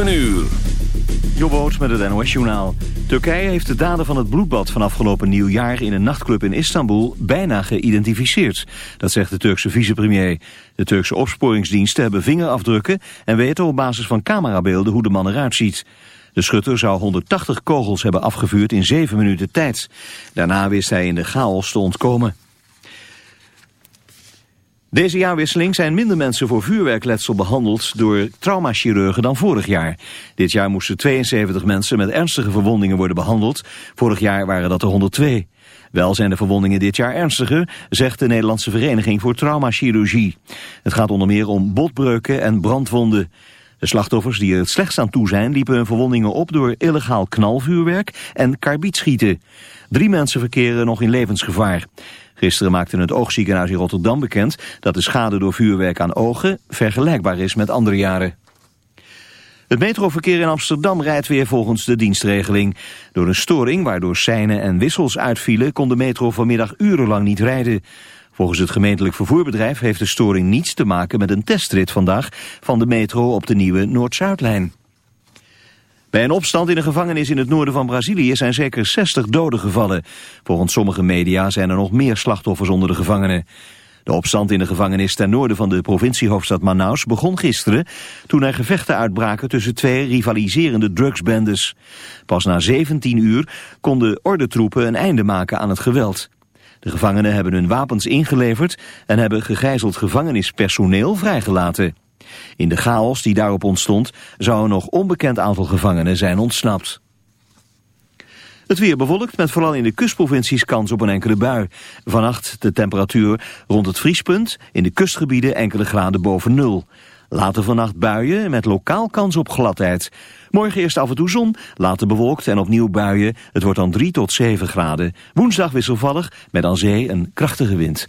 7 uur. Met het NOS Journaal. Turkije heeft de daden van het bloedbad van afgelopen nieuwjaar in een nachtclub in Istanbul bijna geïdentificeerd. Dat zegt de Turkse vicepremier. De Turkse opsporingsdiensten hebben vingerafdrukken en weten op basis van camerabeelden hoe de man eruit ziet. De schutter zou 180 kogels hebben afgevuurd in 7 minuten tijd. Daarna wist hij in de chaos te ontkomen. Deze jaarwisseling zijn minder mensen voor vuurwerkletsel behandeld door traumachirurgen dan vorig jaar. Dit jaar moesten 72 mensen met ernstige verwondingen worden behandeld. Vorig jaar waren dat er 102. Wel zijn de verwondingen dit jaar ernstiger, zegt de Nederlandse Vereniging voor Traumachirurgie. Het gaat onder meer om botbreuken en brandwonden. De slachtoffers die er het slechtst aan toe zijn liepen hun verwondingen op door illegaal knalvuurwerk en karbietschieten. Drie mensen verkeren nog in levensgevaar. Gisteren maakte het oogziekenhuis in Rotterdam bekend dat de schade door vuurwerk aan ogen vergelijkbaar is met andere jaren. Het metroverkeer in Amsterdam rijdt weer volgens de dienstregeling. Door een storing waardoor seinen en wissels uitvielen kon de metro vanmiddag urenlang niet rijden. Volgens het gemeentelijk vervoerbedrijf heeft de storing niets te maken met een testrit vandaag van de metro op de nieuwe Noord-Zuidlijn. Bij een opstand in een gevangenis in het noorden van Brazilië zijn zeker 60 doden gevallen. Volgens sommige media zijn er nog meer slachtoffers onder de gevangenen. De opstand in de gevangenis ten noorden van de provinciehoofdstad Manaus begon gisteren... toen er gevechten uitbraken tussen twee rivaliserende drugsbendes. Pas na 17 uur konden ordentroepen een einde maken aan het geweld. De gevangenen hebben hun wapens ingeleverd en hebben gegijzeld gevangenispersoneel vrijgelaten. In de chaos die daarop ontstond zou een nog onbekend aantal gevangenen zijn ontsnapt. Het weer bewolkt met vooral in de kustprovincies kans op een enkele bui. Vannacht de temperatuur rond het vriespunt, in de kustgebieden enkele graden boven nul. Later vannacht buien met lokaal kans op gladheid. Morgen eerst af en toe zon, later bewolkt en opnieuw buien. Het wordt dan 3 tot 7 graden. Woensdag wisselvallig, met aan zee een krachtige wind.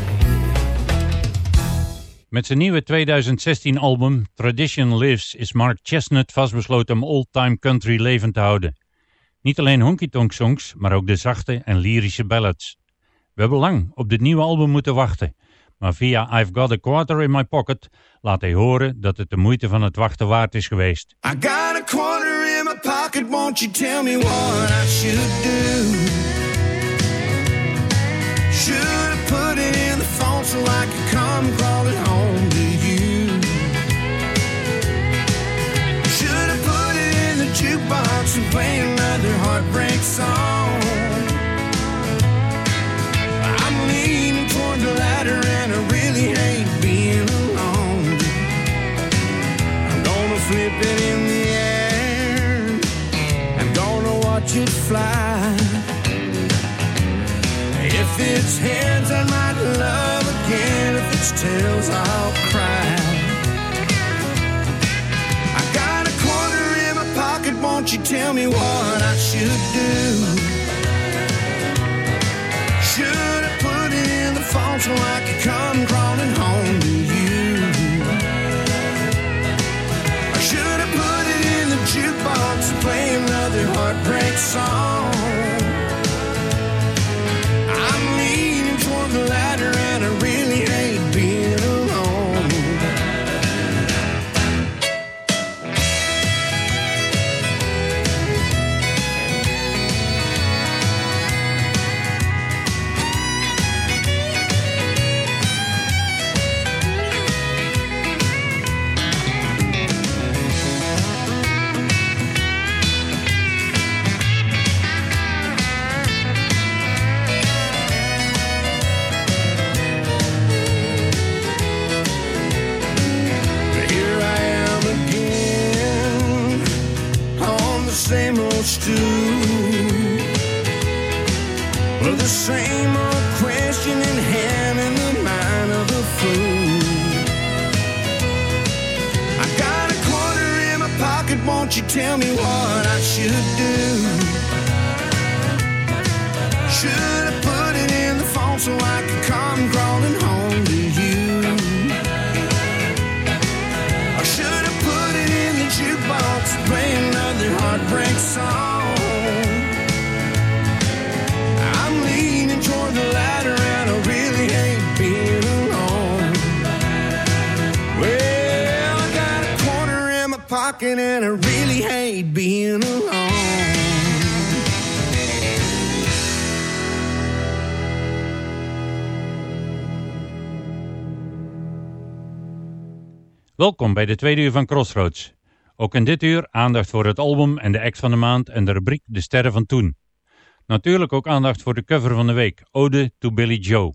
Met zijn nieuwe 2016-album Tradition Lives is Mark Chestnut vastbesloten om old-time country levend te houden. Niet alleen honky-tonk songs, maar ook de zachte en lyrische ballads. We hebben lang op dit nieuwe album moeten wachten, maar via I've Got a Quarter in My Pocket laat hij horen dat het de moeite van het wachten waard is geweest. I got a quarter in my pocket, won't you tell me what I should do? Should put it in the phone so I come jukebox and play another heartbreak song? I'm leaning toward the latter and I really hate being alone. I'm gonna flip it in the air. I'm gonna watch it fly. If it's heads, I might love again. those tales I'll cry. Won't you tell me what I should do? Should I put in the phone so I can come crawling home to you? Or should I put it in the jukebox and play another heartbreak song? Welkom bij de tweede uur van Crossroads. Ook in dit uur aandacht voor het album en de act van de maand en de rubriek De Sterren van Toen. Natuurlijk ook aandacht voor de cover van de week, Ode to Billy Joe.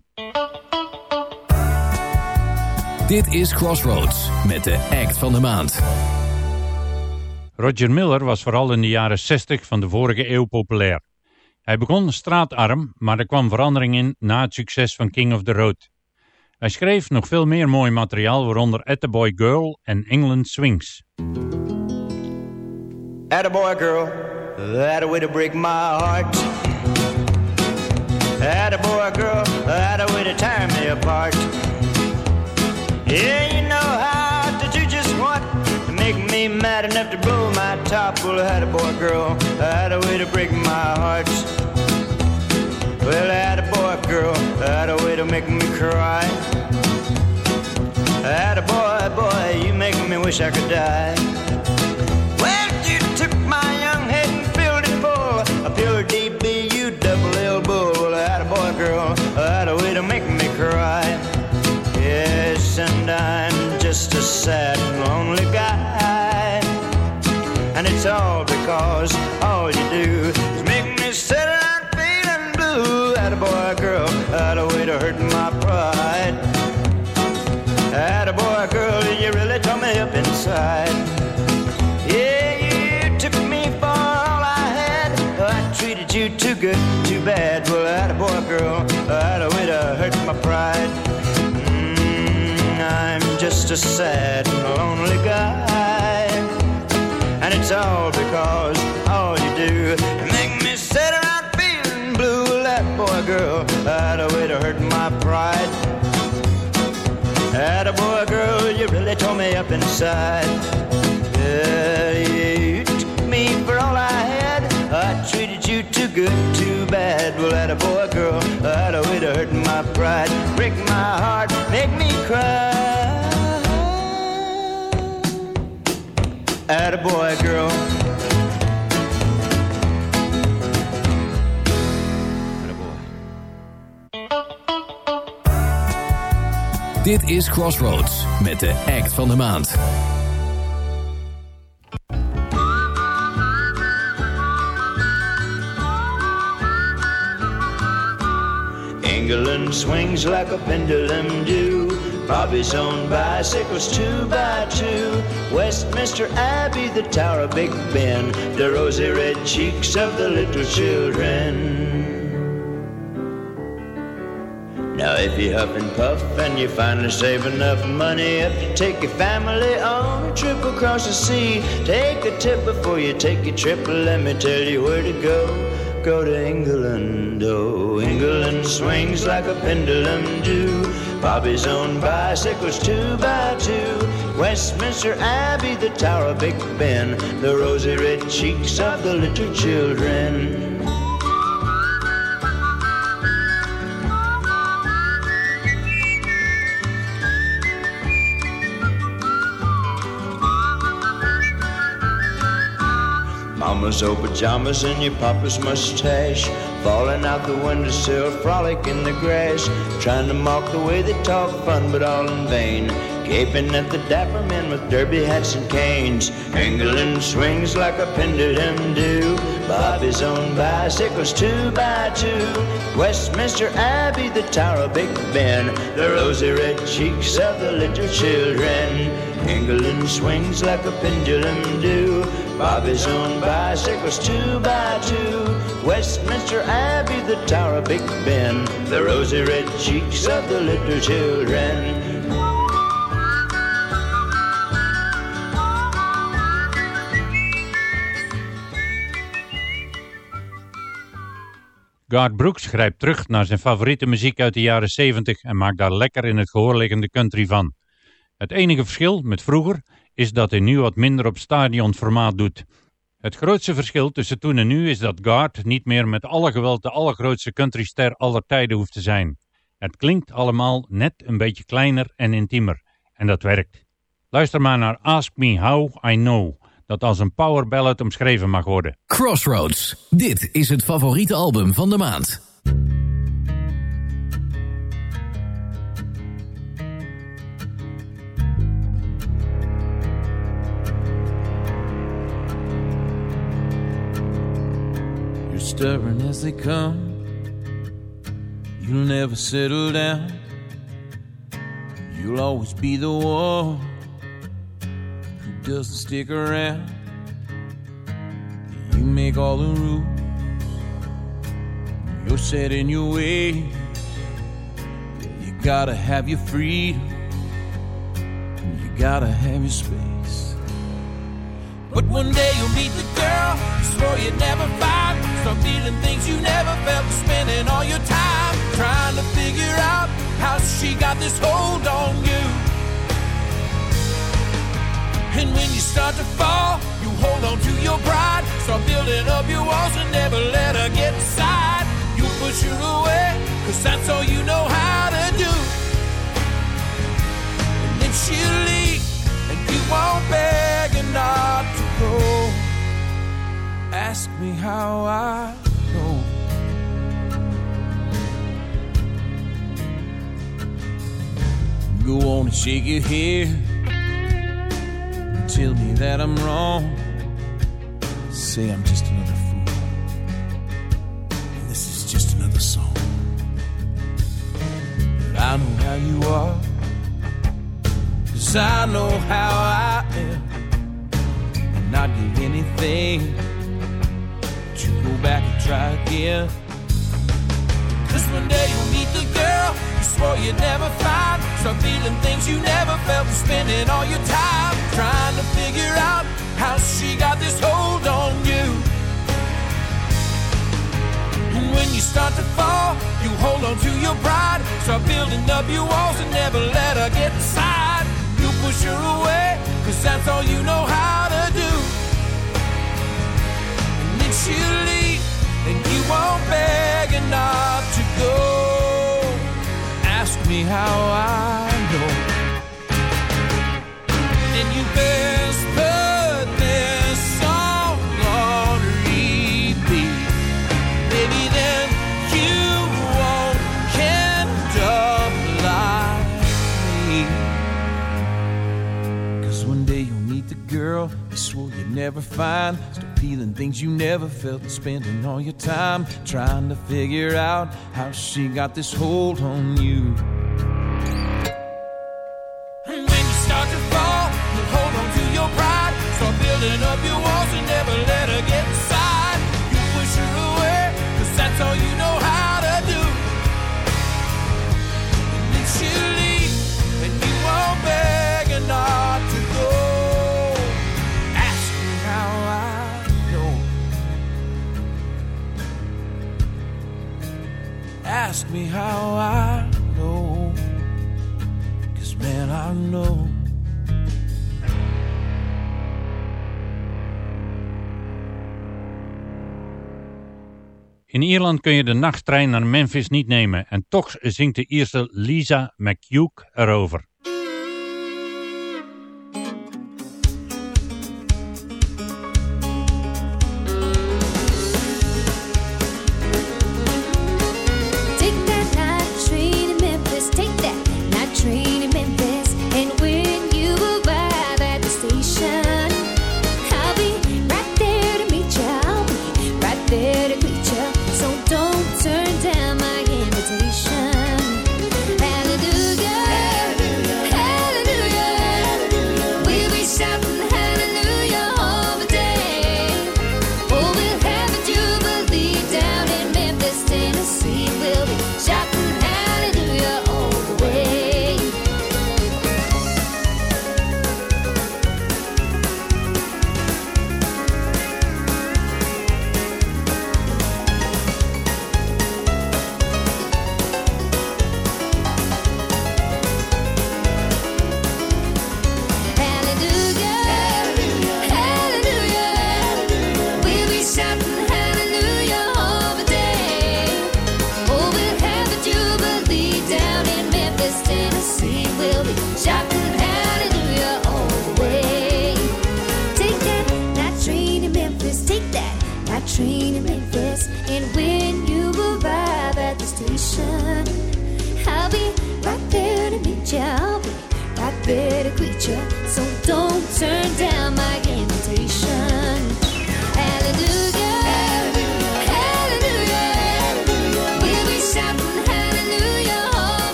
Dit is Crossroads met de act van de maand. Roger Miller was vooral in de jaren 60 van de vorige eeuw populair. Hij begon straatarm, maar er kwam verandering in na het succes van King of the Road. Hij schreef nog veel meer mooi materiaal, waaronder Attaboy Girl en England Swings. Attaboy girl, that a way to break my heart. Attaboy girl, that a way to tear me apart. Yeah, you know how to do just what to make me mad enough to blow my top. Well, attaboy girl, that a way to break my heart. Well, attaboy girl, that a way to make me cry. Attaboy, boy, you make me wish I could die. Well, you took my young head and filled it full of pure DBU double L bull. Well, attaboy girl, that a way to make me cry. Yes, and I'm just a sad lonely guy. And it's all because all you do blue. Attaboy girl, had a way to hurt my pride. Attaboy girl, and you really tore me up inside. Yeah, you took me for all I had. I treated you too good, too bad. Well, attaboy girl, had a way to hurt my pride. Mm, I'm just a sad lonely guy. And it's all because all you do girl, that a way to hurt my pride. Attaboy girl, you really tore me up inside. Yeah, you took me for all I had. I treated you too good, too bad. Well, attaboy girl, that a way to hurt my pride. Break my heart, make me cry. Had a boy, girl. Dit is Crossroads met de act van de maand. England swings like a pendulum do. Bobby's on bicycles two by two. Westminster Abbey, the Tower of Big Ben, the rosy red cheeks of the little children. Now if you huff and puff and you finally save enough money up to take your family on a trip across the sea, take a tip before you take your trip. Let me tell you where to go. Go to England, oh, England swings like a pendulum do. Bobby's own bicycles two by two. Westminster Abbey, the Tower of Big Ben, the rosy red cheeks of the little children. Mama's old pajamas oh, and your papa's mustache. Falling out the windowsill, frolic in the grass. Trying to mock the way they talk fun, but all in vain. Gaping at the dapper men with derby hats and canes. England swings like a pendulum do. Bobby's own bicycles two by two. Westminster Abbey, the Tower of Big Ben. The rosy red cheeks of the little children England swings like a pendulum do. Bobby's own bicycles two by two. Westminster Abbey, the Tower of Big Ben. The rosy red cheeks of the little children. Garth Brooks grijpt terug naar zijn favoriete muziek uit de jaren 70 en maakt daar lekker in het gehoor liggende country van. Het enige verschil met vroeger is dat hij nu wat minder op stadionformaat doet. Het grootste verschil tussen toen en nu is dat Garth niet meer met alle geweld de allergrootste countryster aller tijden hoeft te zijn. Het klinkt allemaal net een beetje kleiner en intiemer. En dat werkt. Luister maar naar Ask Me How I Know, dat als een power ballad omschreven mag worden. Crossroads. Dit is het favoriete album van de maand. Stubborn as they come. You'll never settle down. You'll always be the one who doesn't stick around. You make all the rules. You're set in your way. You gotta have your freedom. You gotta have your space. But one day you'll meet the girl you swore you'd never find. Start feeling things you never felt, spending all your time trying to figure out how she got this hold on you. And when you start to fall, you hold on to your pride. Start building up your walls and never let her get inside. You push her away, cause that's all you know how to do. And then she'll leave, and you won't beg Ask me how I know. Go on and shake your head. Tell me that I'm wrong. Say I'm just another fool. And this is just another song. But I know how you are. Cause I know how I am. And I'd give anything go back and try again. Cause one day you'll meet the girl you swore you'd never find. Start feeling things you never felt spending all your time trying to figure out how she got this hold on you. And when you start to fall, you hold on to your pride. Start building up your walls and never let her get inside. You push her away, cause that's all you know how And leave, and you won't beg enough to go. Ask me how I know. Then you best put this song on repeat. Maybe then you won't end up like me. Cause one day you'll meet the girl you swore you'd never find. Start peeling things you never felt spending all your time trying to figure out how she got this hold on you. me how I know. Man, I know. In Ierland kun je de nachttrein naar Memphis niet nemen en toch zingt de Ierse Lisa McHugh erover. train Memphis. And when you arrive at the station, I'll be right there to meet you. I'll be right there to greet you. So don't turn down my game.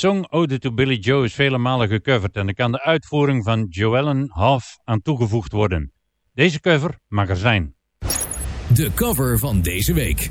song Ode to Billy Joe is vele malen gecoverd en er kan de uitvoering van Joellen Half aan toegevoegd worden. Deze cover mag er zijn. De cover van deze week.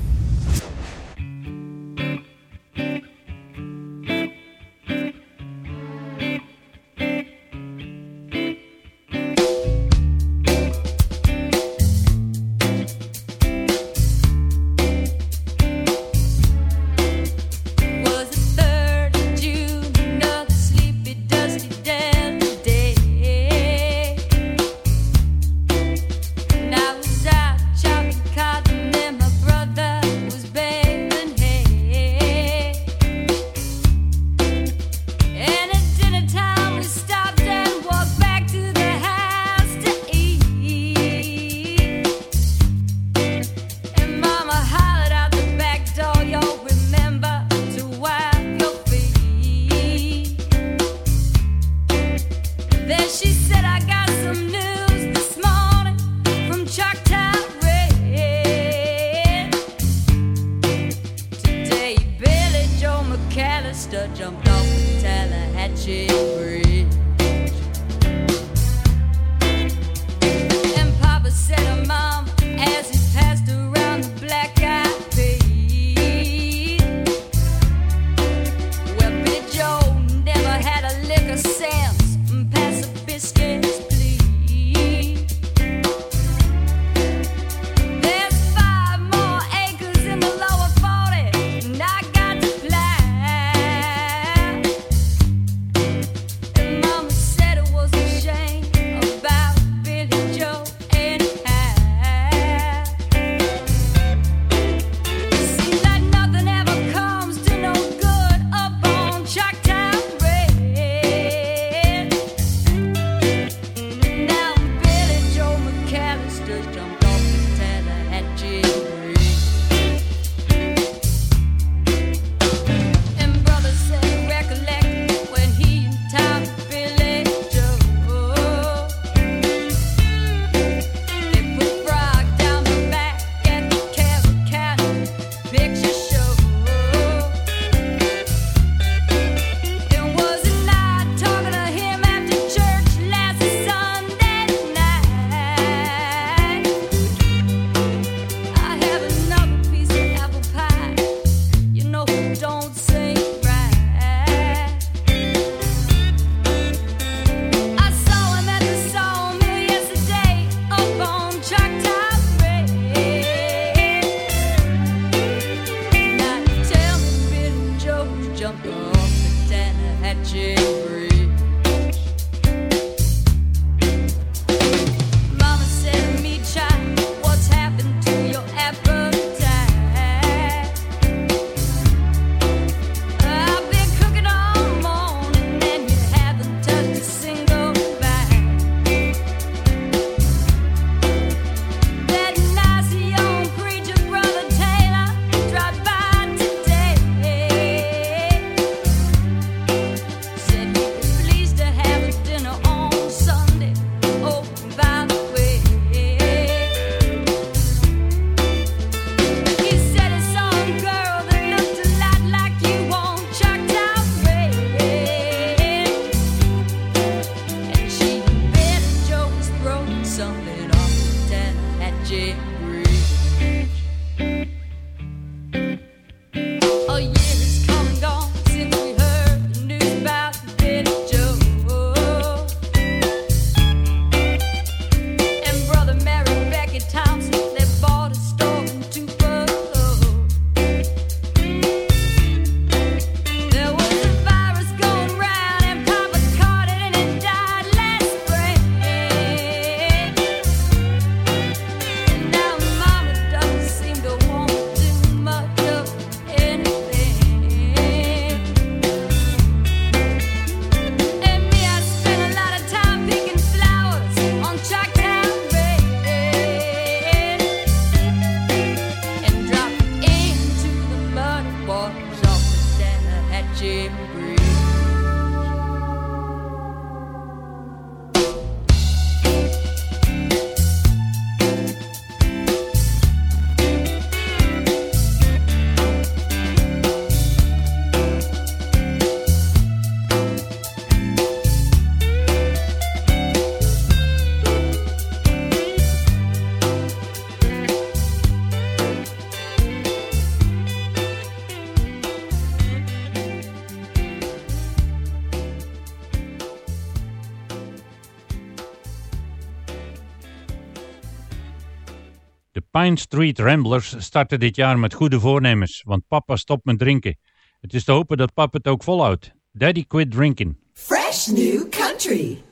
Pine Street Ramblers starten dit jaar met goede voornemens, want papa stopt met drinken. Het is te hopen dat papa het ook volhoudt. Daddy quit drinking. Fresh new country.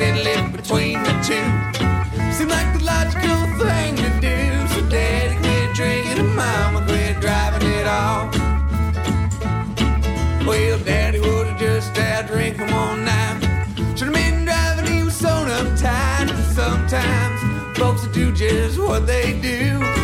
Settle it between the two. Seemed like the logical thing to do. So daddy quit drinking and mama quit driving it all. Well, daddy would have just had drink come on now. Should have been driving, he was so uptight. Sometimes folks do just what they do.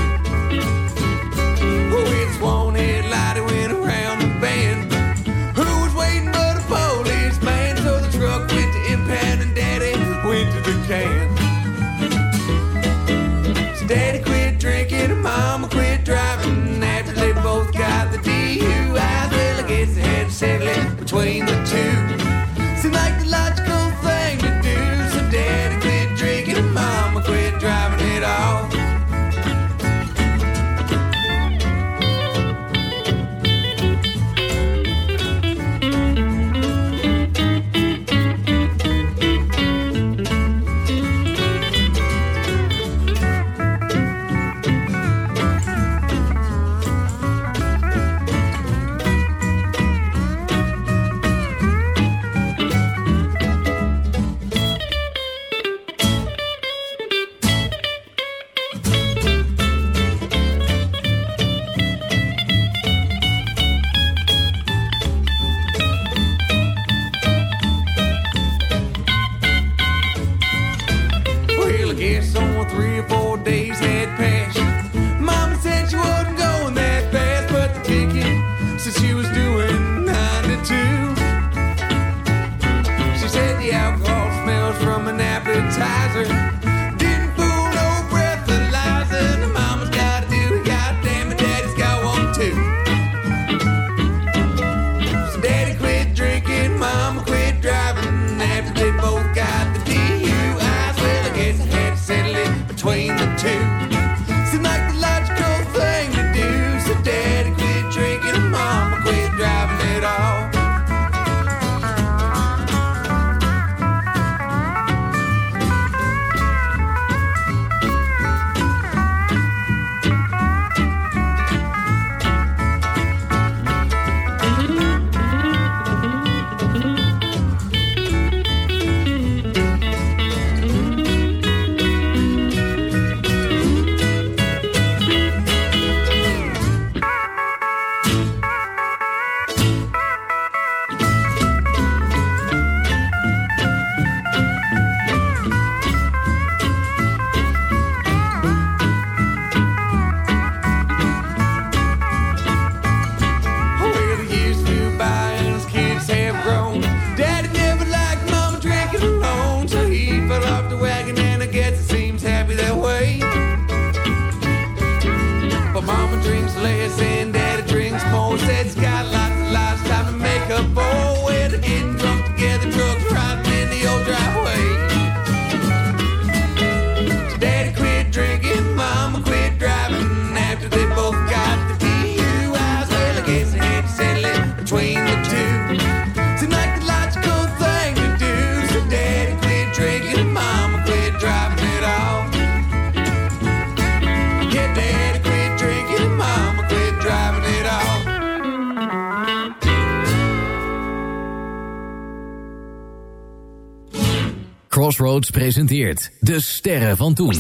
Presenteert De Sterren van Toen.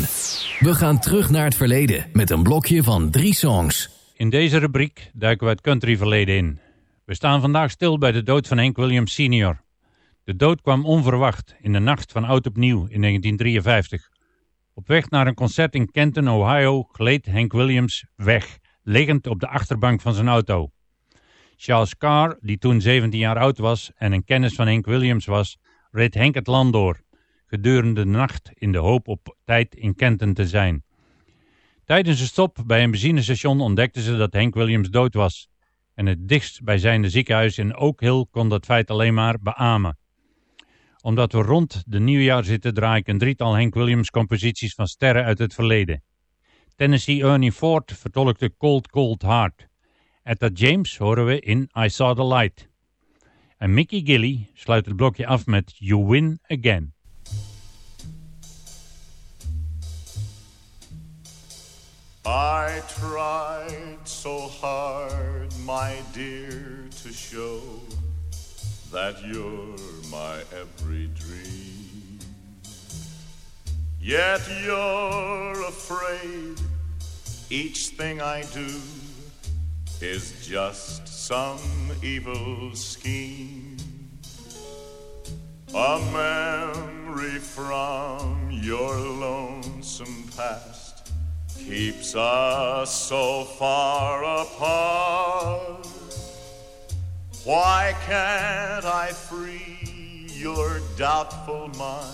We gaan terug naar het verleden met een blokje van drie songs. In deze rubriek duiken we het countryverleden in. We staan vandaag stil bij de dood van Hank Williams Sr. De dood kwam onverwacht in de nacht van oud opnieuw in 1953. Op weg naar een concert in Kenton, Ohio, gleed Hank Williams weg, liggend op de achterbank van zijn auto. Charles Carr, die toen 17 jaar oud was en een kennis van Hank Williams was, reed Hank het land door, gedurende de nacht in de hoop op tijd in Kenton te zijn. Tijdens een stop bij een benzinestation ontdekten ze dat Hank Williams dood was. En het dichtstbijzijnde ziekenhuis in Oak Hill kon dat feit alleen maar beamen. Omdat we rond de nieuwjaar zitten draai ik een drietal Hank Williams composities van sterren uit het verleden. Tennessee Ernie Ford vertolkte Cold Cold Heart. Etta James horen we in I Saw the Light. En Mickey Gilly sluit het blokje af met You Win Again. I tried so hard, my dear, to show that you're my every dream. Yet you're afraid each thing I do is just some evil scheme. A memory from your lonesome past keeps us so far apart. Why can't I free your doubtful mind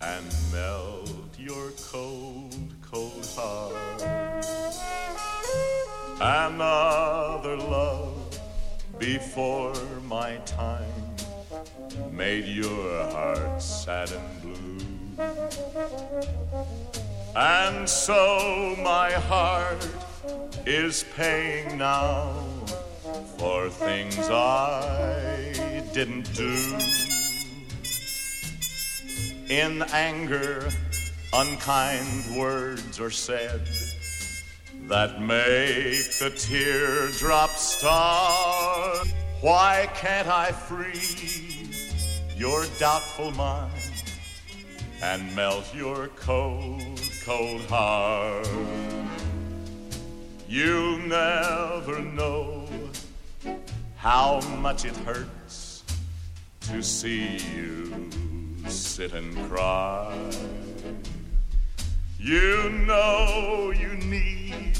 and melt your cold, cold heart? Another love before my time made your heart sad and blue. And so my heart is paying now for things I didn't do. In anger, unkind words are said that make the teardrop start. Why can't I free your doubtful mind and melt your cold, cold heart? You'll never know how much it hurts to see you sit and cry. You know you need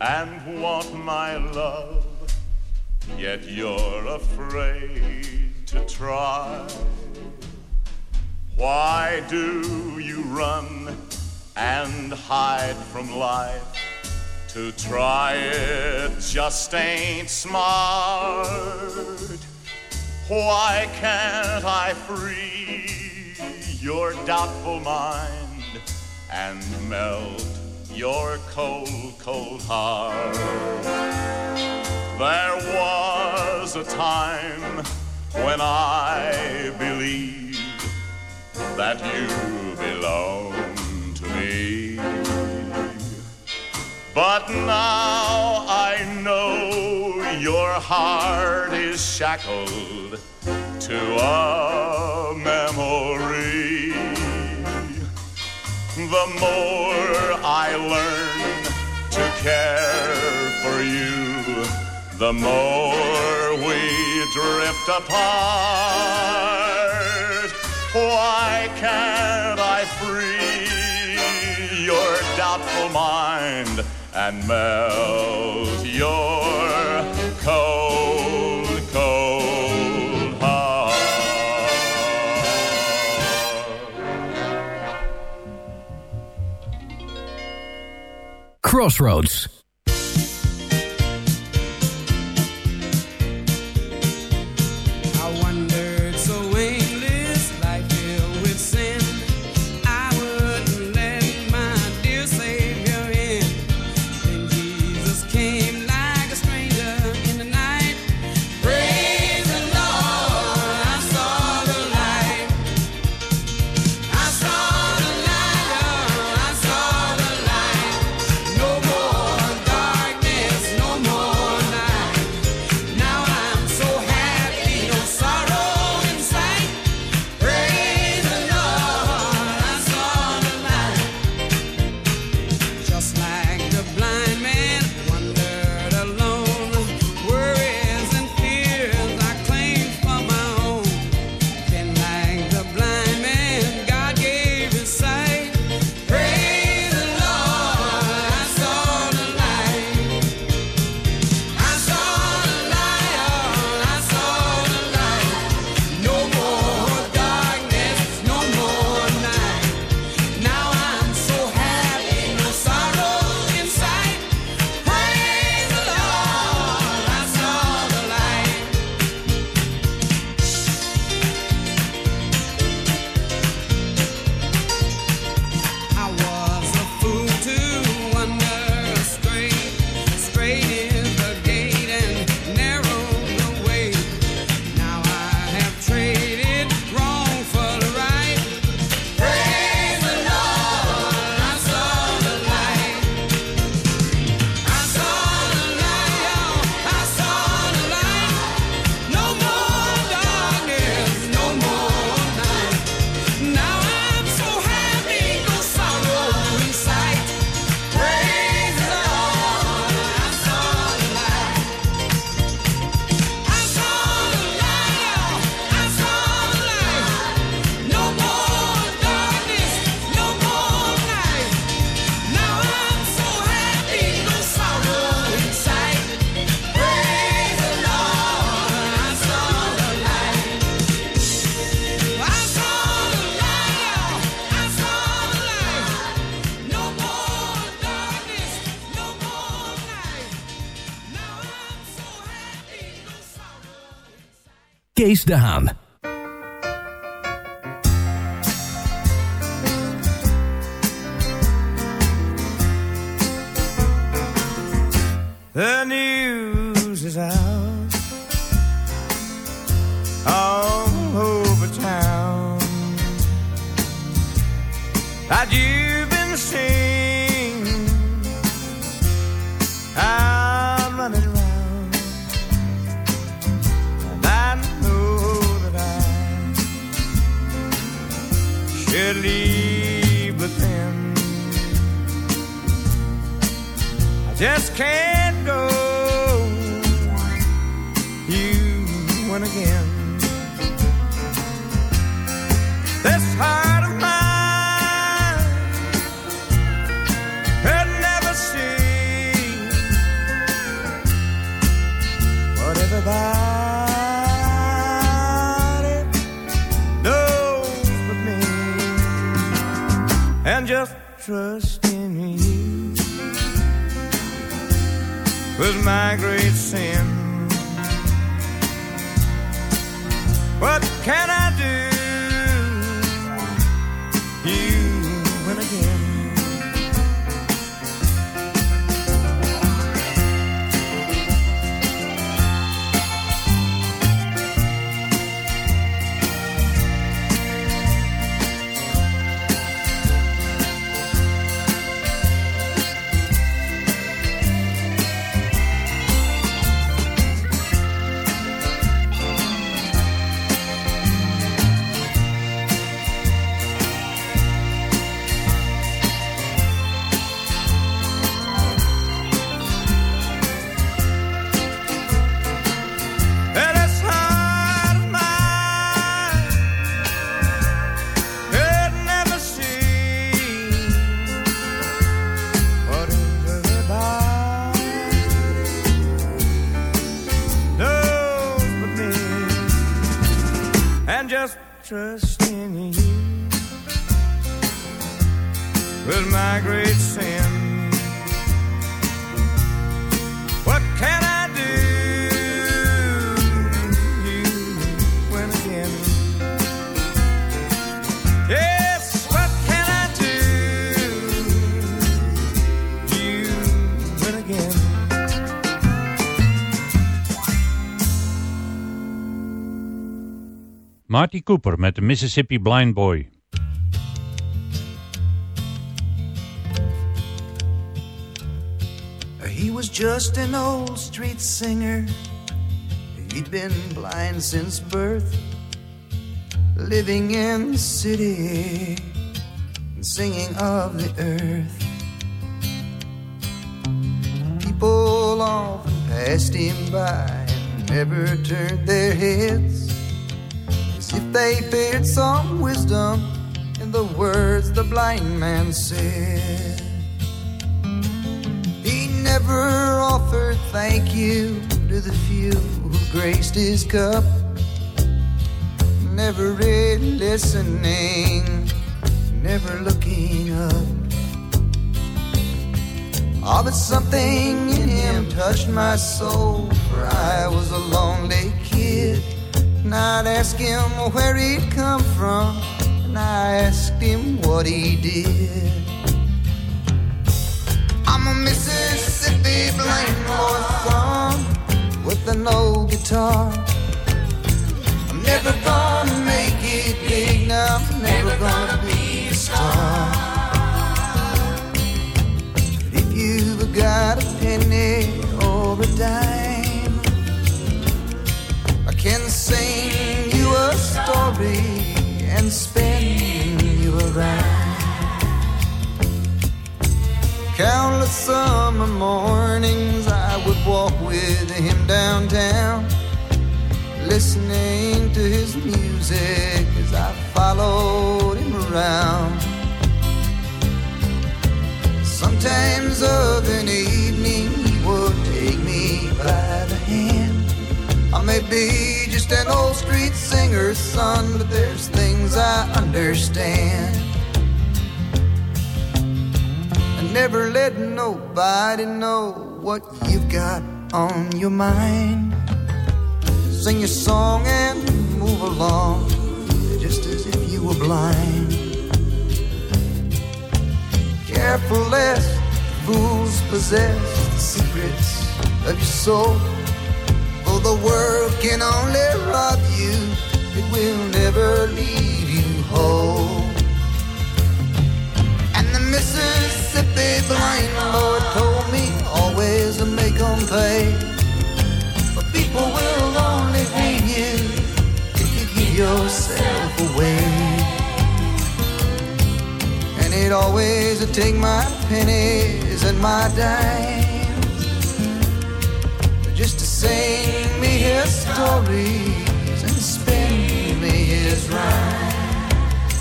and want my love, yet you're afraid to try. Why do you run and hide from life? To try it just ain't smart. Why can't I free your doubtful mind and melt your cold, cold heart? There was a time when I believed that you belonged But now I know your heart is shackled to a memory. The more I learn to care for you, the more we drift apart. Why can't I free your doubtful mind and melt your cold, cold heart? Crossroads. Kees de Haan. Just can't go. You went again. This heart of mine could never see what everybody knows but me, and just trust was my great sin. What can I Marty Cooper met de Mississippi Blind Boy. He was just an old street singer. He'd been blind since birth, living in the city and singing of the earth. People often passed him by and never turned their heads if they feared some wisdom in the words the blind man said. He never offered thank you to the few who graced his cup. Never really listening, never looking up. Oh, but something in him touched my soul, for I was a lonely kid. And I'd ask him where he'd come from, and I asked him what he did. I'm a Mississippi blind boy son with an old guitar. I'm never gonna make it big now, I'm never gonna be a star. But if you've got a penny or a dime, can sing you a story and spin you around. Countless summer mornings I would walk with him downtown, listening to his music as I followed him around. Sometimes of an evening he would take me by the hand. I may be just an old street singer's son, but there's things I understand. And never let nobody know what you've got on your mind. Sing your song and move along just as if you were blind. Careful lest fools possess the secrets of your soul. For the world can only rob you, it will never leave you whole. And the Mississippi blind boy told me always to make 'em pay. But people will only hate you if you give yourself away. And it always would take my pennies and my dimes just to sing me his stories and spin me his rhymes.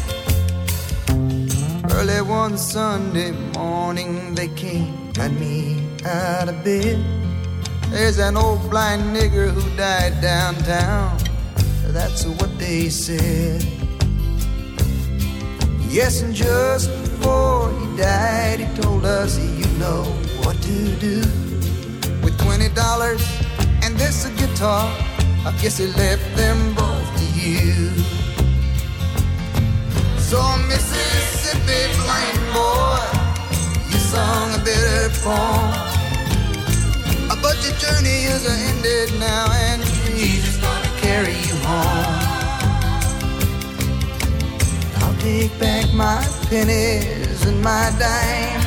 Early one Sunday morning they came, got me out of bed. There's an old blind nigger who died downtown. That's what they said. Yes, and just before he died, he told us, you know what to do. With twenty dollars and this a guitar, I guess he left them both to you. So Mississippi blind boy, you sung a bitter poem. But your journey is ended now, and Jesus gonna carry you home. I'll take back my pennies and my dimes,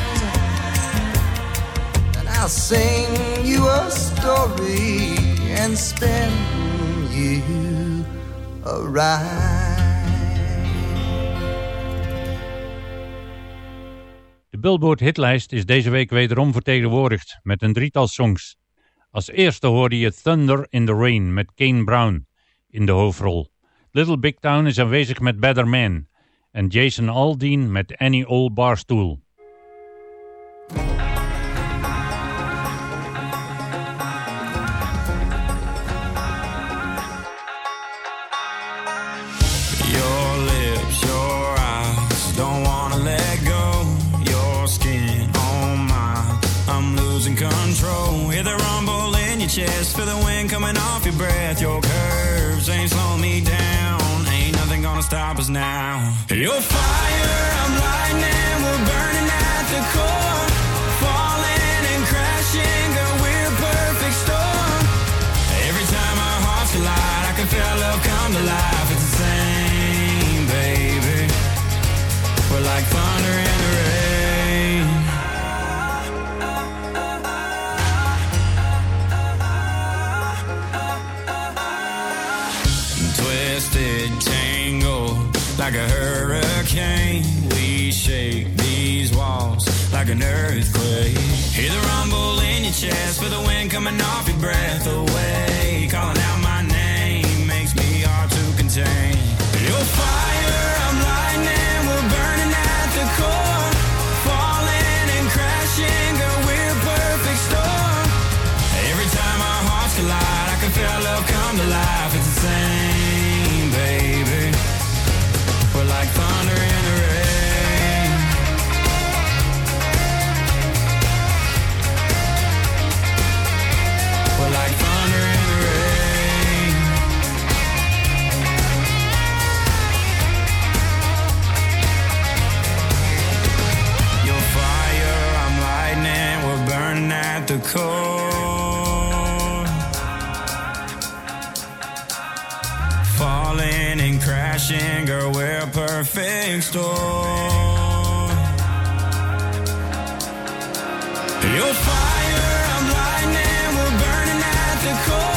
and I'll sing you a story and spin you a ride. De Billboard hitlijst is deze week wederom vertegenwoordigd met een drietal songs. Als eerste hoorde je Thunder in the Rain met Kane Brown in de hoofdrol. Little Big Town is aanwezig met Better Man en Jason Aldean met Any Old Barstool. Now. You're fire, I'm like an earthquake. Hear the rumble in your chest, feel the wind coming off your breath away. Calling out my name makes me hard to contain. Falling and crashing, girl, we're a perfect storm. You're fire, I'm lightning, we're burning at the core.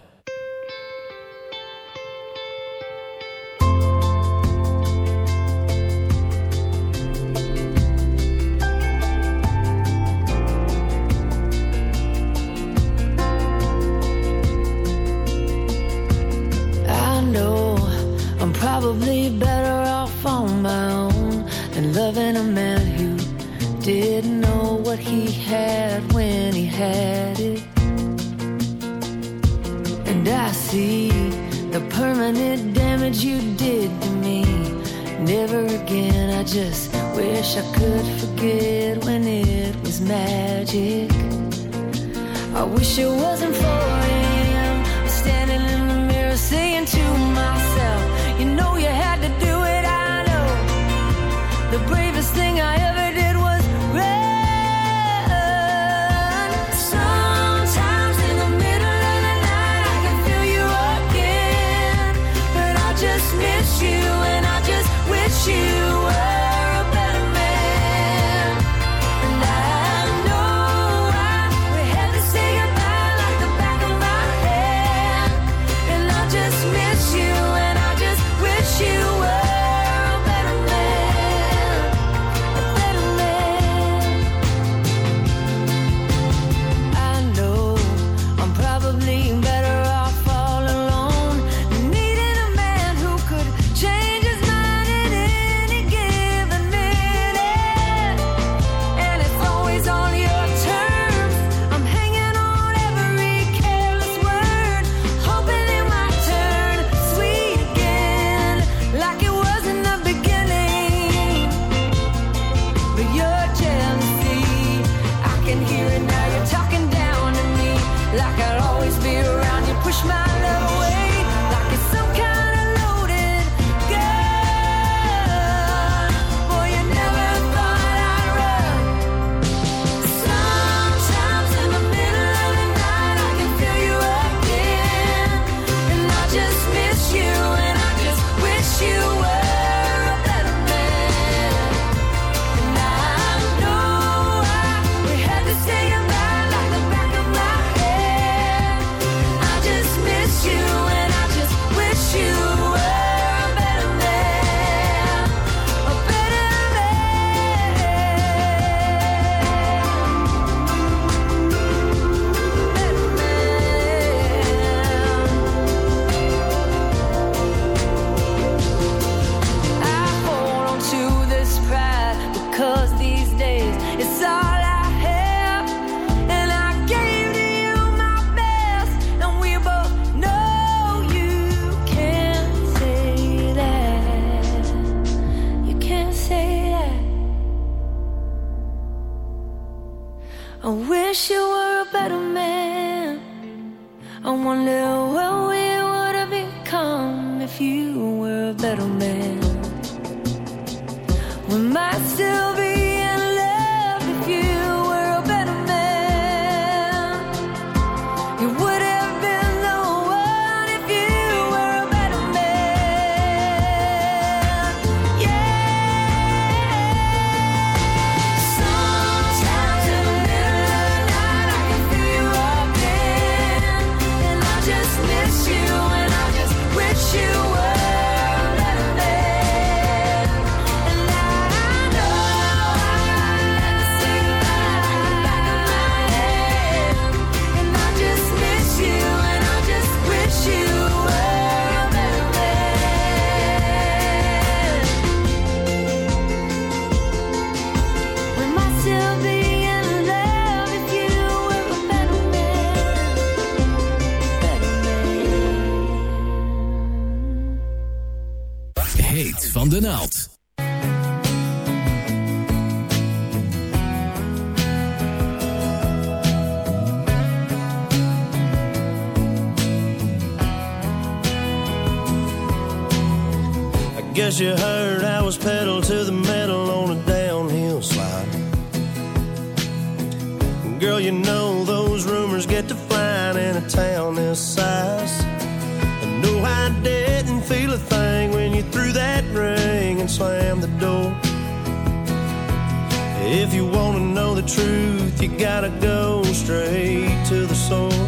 always be around you. Push my the truth, you gotta go straight to the source.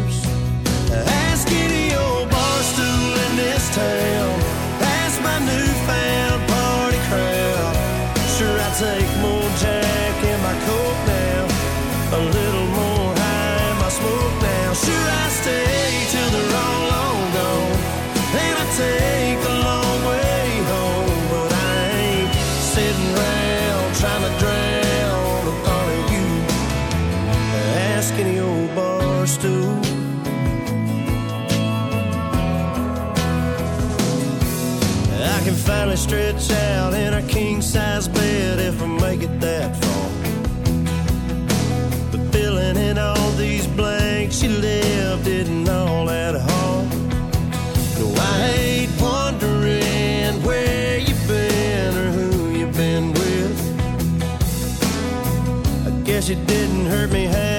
Guess you didn't hurt me half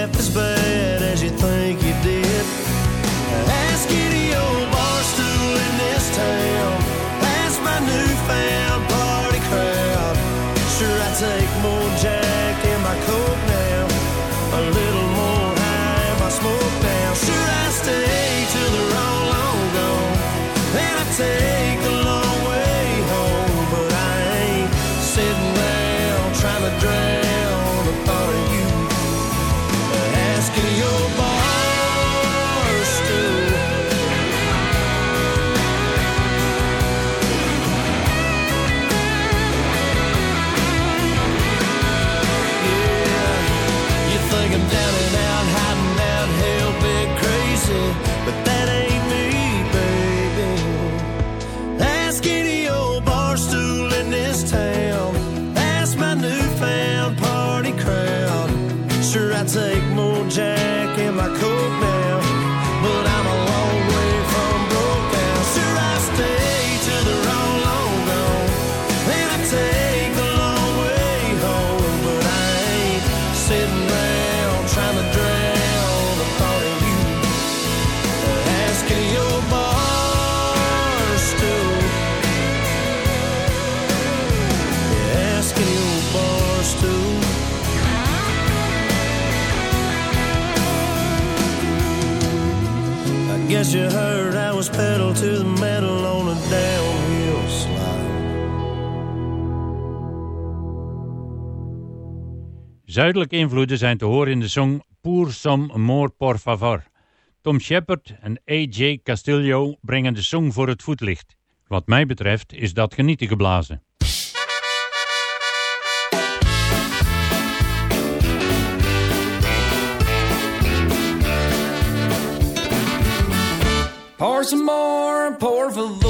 Zuidelijke invloeden zijn te horen in de song Pour some more por favor. Tom Shepard en A.J. Castillo brengen de song voor het voetlicht. Wat mij betreft is dat genieten geblazen. Pour some more, por favor.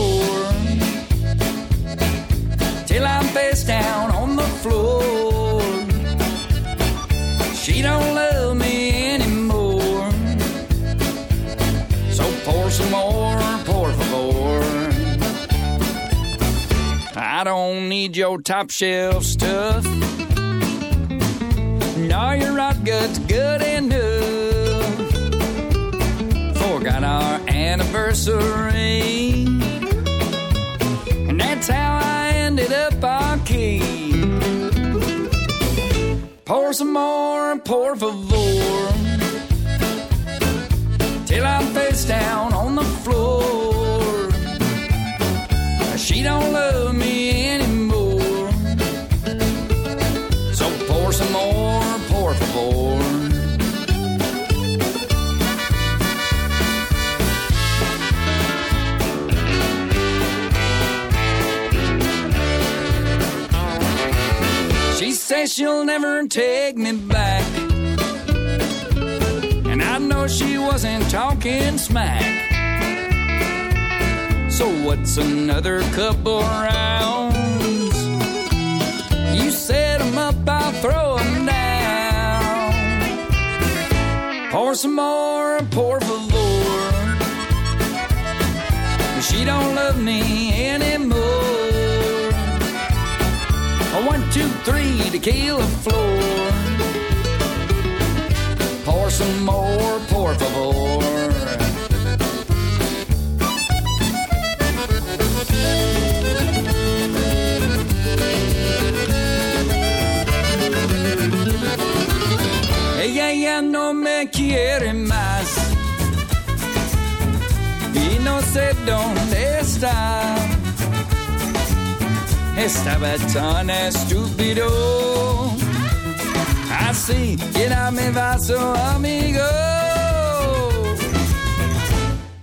Don't need your top shelf stuff. No, your rot gut's good enough. Forgot our anniversary. And that's how I ended up on key. Pour some more, por favor. Till I'm face down on the floor. She don't love She'll never take me back. And I know she wasn't talking smack. So what's another couple rounds? You set 'em up, I'll throw 'em down. Pour some more, por favor. She don't love me anymore. Three, tequila floor. Pour some more, por favor. Ella ya no me quiere más y no sé dónde está. Estaba tan estúpido. Así, llena mi vaso, amigo.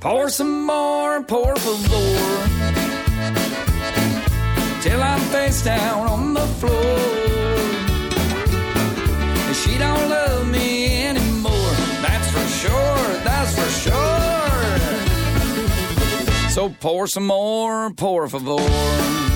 Pour some more, por favor. Till I'm face down on the floor. She don't love me anymore. That's for sure. That's for sure. So pour some more, por favor.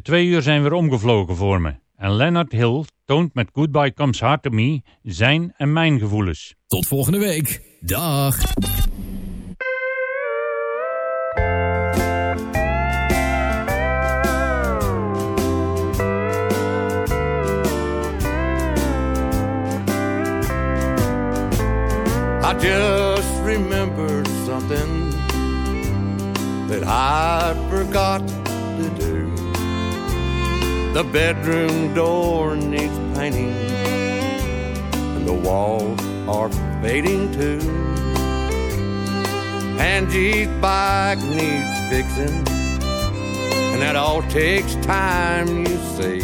De twee uur zijn weer omgevlogen voor me. En Leonard Hill toont met Goodbye Comes Hard to Me zijn en mijn gevoelens. Tot volgende week. Dag. I just remembered something that I forgot to do. The bedroom door needs painting, and the walls are fading too. Angie's bike needs fixing, and that all takes time, you see.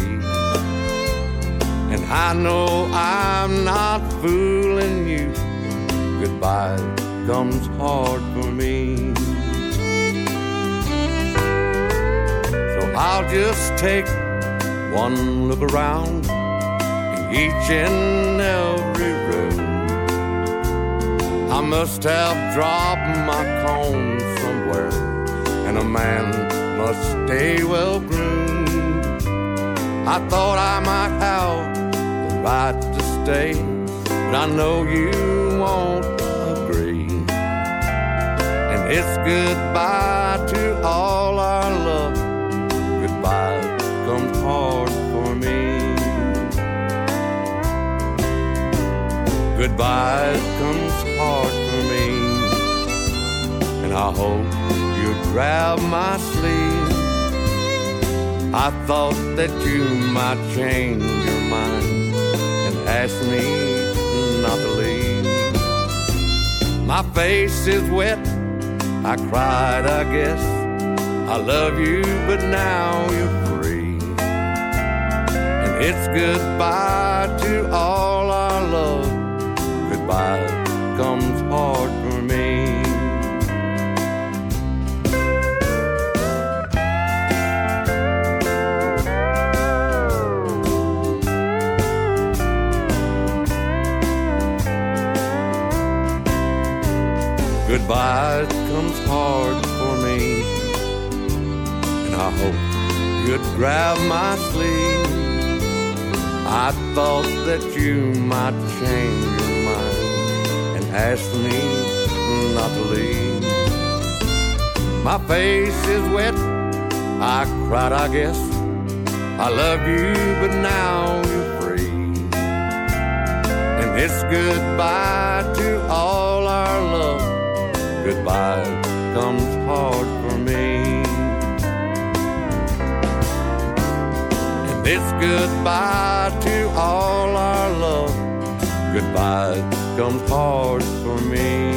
And I know I'm not fooling you goodbye comes hard for me. So I'll just take one look around in each and every room. I must have dropped my comb somewhere, and a man must stay well groomed. I thought I might have the right to stay, but I know you won't agree. And it's goodbye to all our love. Goodbye comes hard Goodbye comes hard for me. And I hope you'd grab my sleeve. I thought that you might change your mind and ask me not to leave. My face is wet, I cried, I guess. I love you, but now you're free. And it's goodbye to all. Goodbye comes hard for me. Goodbye comes hard for me. And I hope you'd grab my sleeve. I thought that you might change and ask me not to leave. My face is wet, I cried, I guess. I love you, but now you're free. And it's goodbye to all our love goodbye comes hard for me. And it's goodbye to all our love. Goodbye comes hard for me.